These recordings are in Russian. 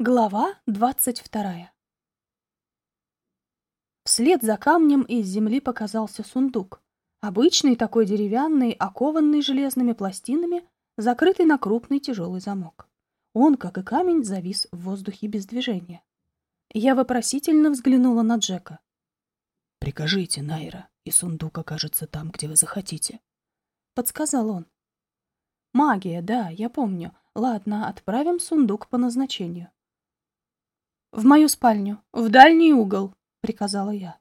Глава двадцать вторая Вслед за камнем из земли показался сундук. Обычный такой деревянный, окованный железными пластинами, закрытый на крупный тяжелый замок. Он, как и камень, завис в воздухе без движения. Я вопросительно взглянула на Джека. «Прикажите, Найра, и сундук окажется там, где вы захотите», — подсказал он. «Магия, да, я помню. Ладно, отправим сундук по назначению». «В мою спальню, в дальний угол», — приказала я.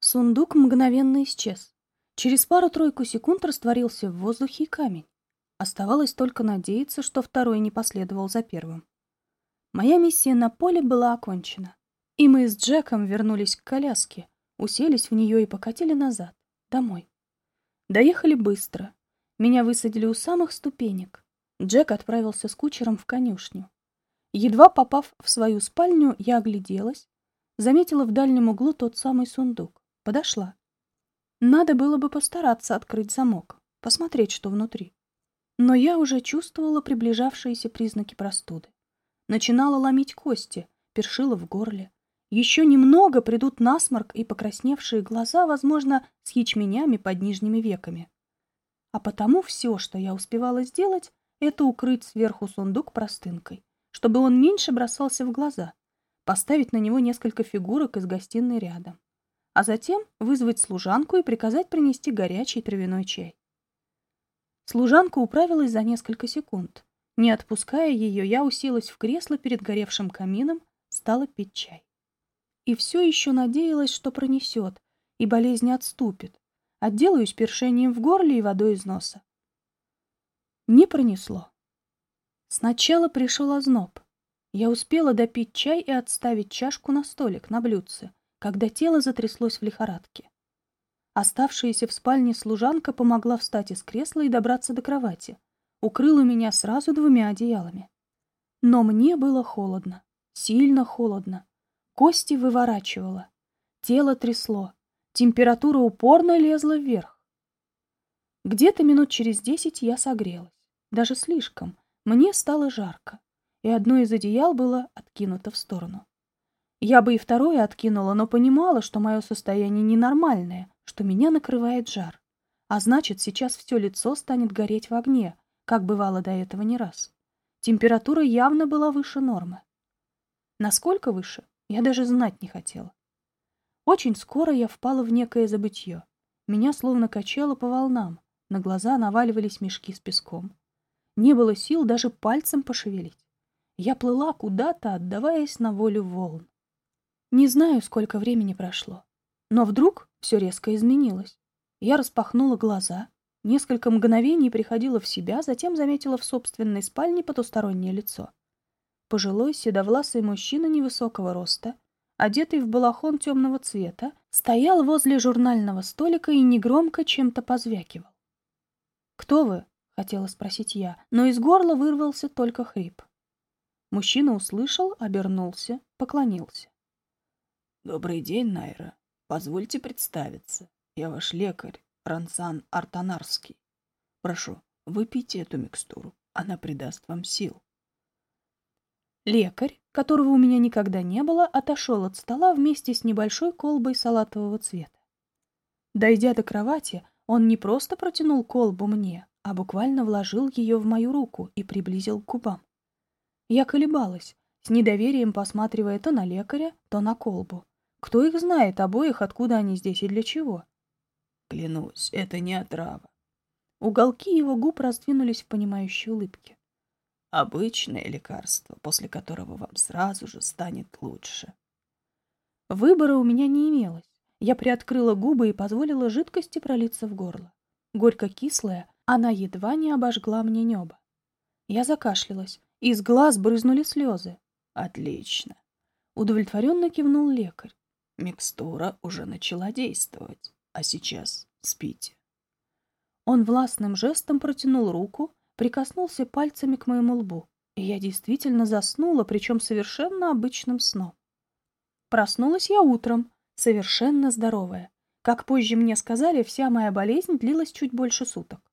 Сундук мгновенно исчез. Через пару-тройку секунд растворился в воздухе камень. Оставалось только надеяться, что второй не последовал за первым. Моя миссия на поле была окончена. И мы с Джеком вернулись к коляске, уселись в нее и покатили назад, домой. Доехали быстро. Меня высадили у самых ступенек. Джек отправился с кучером в конюшню. Едва попав в свою спальню, я огляделась, заметила в дальнем углу тот самый сундук. Подошла. Надо было бы постараться открыть замок, посмотреть, что внутри. Но я уже чувствовала приближавшиеся признаки простуды. Начинала ломить кости, першила в горле. Еще немного придут насморк и покрасневшие глаза, возможно, с ячменями под нижними веками. А потому все, что я успевала сделать, это укрыть сверху сундук простынкой чтобы он меньше бросался в глаза, поставить на него несколько фигурок из гостиной рядом, а затем вызвать служанку и приказать принести горячий травяной чай. Служанка управилась за несколько секунд. Не отпуская ее, я уселась в кресло перед горевшим камином, стала пить чай. И все еще надеялась, что пронесет, и болезнь отступит. Отделаюсь першением в горле и водой из носа. Не пронесло. Сначала пришел озноб. Я успела допить чай и отставить чашку на столик, на блюдце, когда тело затряслось в лихорадке. Оставшаяся в спальне служанка помогла встать из кресла и добраться до кровати. Укрыла меня сразу двумя одеялами. Но мне было холодно, сильно холодно. Кости выворачивало. Тело трясло. Температура упорно лезла вверх. Где-то минут через десять я согрелась. Даже слишком. Мне стало жарко, и одно из одеял было откинуто в сторону. Я бы и второе откинула, но понимала, что мое состояние ненормальное, что меня накрывает жар. А значит, сейчас все лицо станет гореть в огне, как бывало до этого не раз. Температура явно была выше нормы. Насколько выше, я даже знать не хотела. Очень скоро я впала в некое забытье. Меня словно качало по волнам, на глаза наваливались мешки с песком. Не было сил даже пальцем пошевелить. Я плыла куда-то, отдаваясь на волю волн. Не знаю, сколько времени прошло. Но вдруг все резко изменилось. Я распахнула глаза, несколько мгновений приходила в себя, затем заметила в собственной спальне потустороннее лицо. Пожилой седовласый мужчина невысокого роста, одетый в балахон темного цвета, стоял возле журнального столика и негромко чем-то позвякивал. «Кто вы?» — хотела спросить я, но из горла вырвался только хрип. Мужчина услышал, обернулся, поклонился. «Добрый день, Найра. Позвольте представиться. Я ваш лекарь, Рансан Артанарский. Прошу, выпейте эту микстуру. Она придаст вам сил». Лекарь, которого у меня никогда не было, отошел от стола вместе с небольшой колбой салатового цвета. Дойдя до кровати, он не просто протянул колбу мне, а буквально вложил ее в мою руку и приблизил к губам. Я колебалась, с недоверием посматривая то на лекаря, то на колбу. Кто их знает обоих, откуда они здесь и для чего? Клянусь, это не отрава. Уголки его губ раздвинулись в понимающей улыбке. Обычное лекарство, после которого вам сразу же станет лучше. Выбора у меня не имелось. Я приоткрыла губы и позволила жидкости пролиться в горло. Горько-кислая, она едва не обожгла мне небо. Я закашлялась. Из глаз брызнули слезы. Отлично. Удовлетворенно кивнул лекарь. Микстура уже начала действовать. А сейчас спите. Он властным жестом протянул руку, прикоснулся пальцами к моему лбу. И я действительно заснула, причем совершенно обычным сном. Проснулась я утром, совершенно здоровая. Как позже мне сказали, вся моя болезнь длилась чуть больше суток.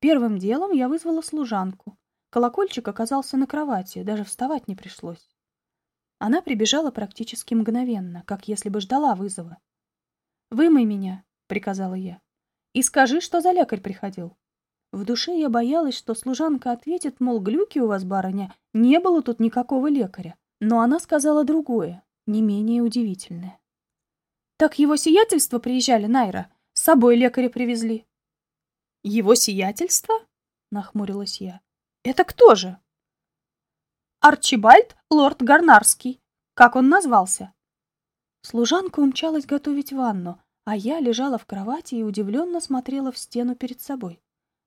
Первым делом я вызвала служанку. Колокольчик оказался на кровати, даже вставать не пришлось. Она прибежала практически мгновенно, как если бы ждала вызова. «Вымой меня», — приказала я, — «и скажи, что за лекарь приходил». В душе я боялась, что служанка ответит, мол, глюки у вас, барыня, не было тут никакого лекаря. Но она сказала другое, не менее удивительное. «Так его сиятельство приезжали, Найра, с собой лекаря привезли». «Его сиятельство?» — нахмурилась я. «Это кто же?» «Арчибальд, лорд Гарнарский. Как он назвался?» Служанка умчалась готовить ванну, а я лежала в кровати и удивленно смотрела в стену перед собой.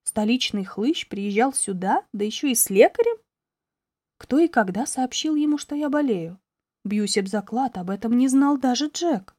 Столичный хлыщ приезжал сюда, да еще и с лекарем? Кто и когда сообщил ему, что я болею? Бьюсь об заклад, об этом не знал даже Джек.